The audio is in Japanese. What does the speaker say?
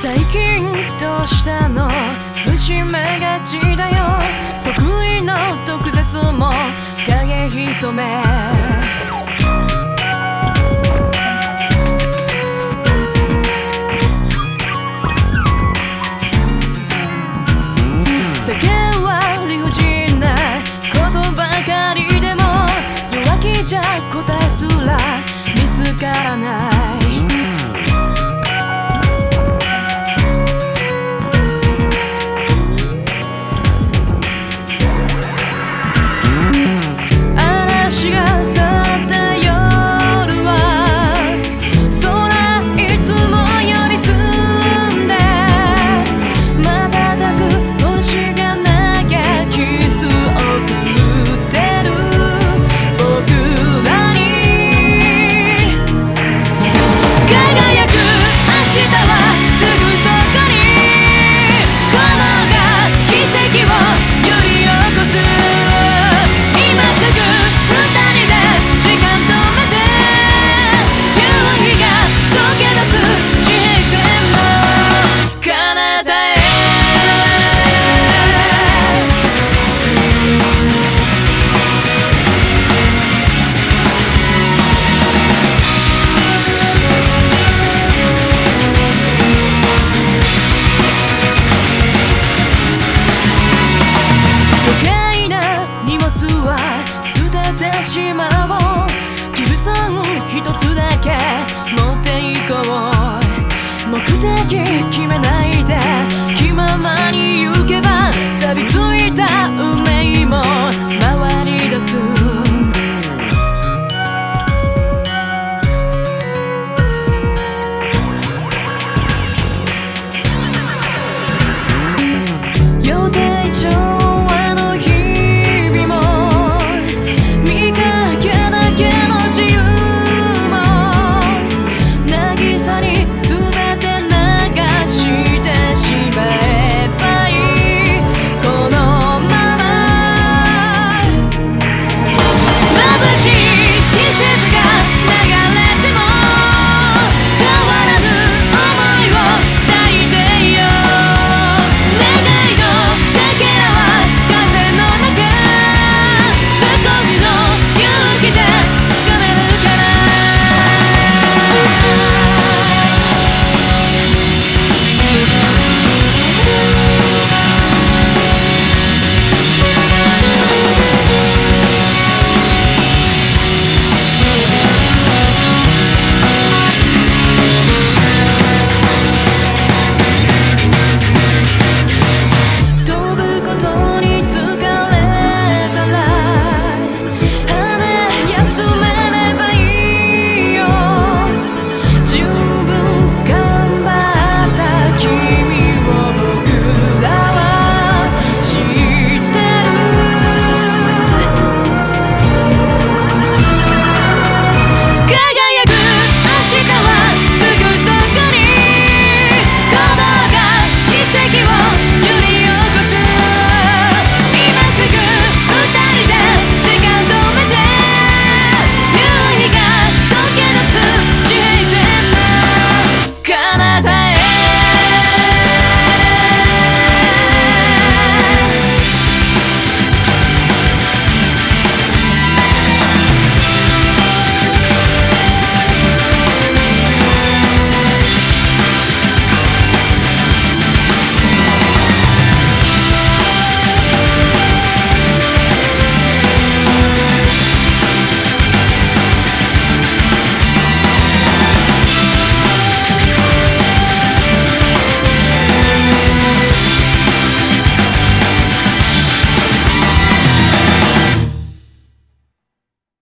最近どうしたの？不しめがちだよ。得意の毒舌も影潜め。島をギブソン一つだけ持っていこう目的決めないで気ままに行けば錆びついた運命も。